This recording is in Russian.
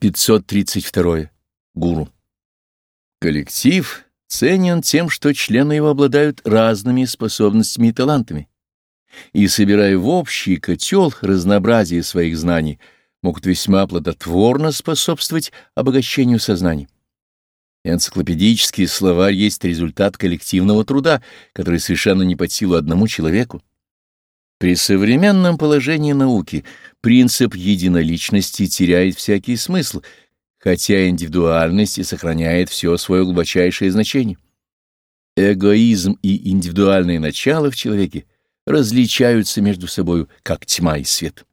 532. Гуру. Коллектив ценен тем, что члены его обладают разными способностями и талантами, и, собирая в общий котел разнообразие своих знаний, могут весьма плодотворно способствовать обогащению сознания. Энциклопедический словарь есть результат коллективного труда, который совершенно не под силу одному человеку. При современном положении науки принцип единоличности теряет всякий смысл, хотя индивидуальность и сохраняет все свое глубочайшее значение. Эгоизм и индивидуальное начало в человеке различаются между собою, как тьма и свет.